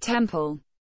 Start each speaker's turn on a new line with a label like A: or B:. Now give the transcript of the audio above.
A: temple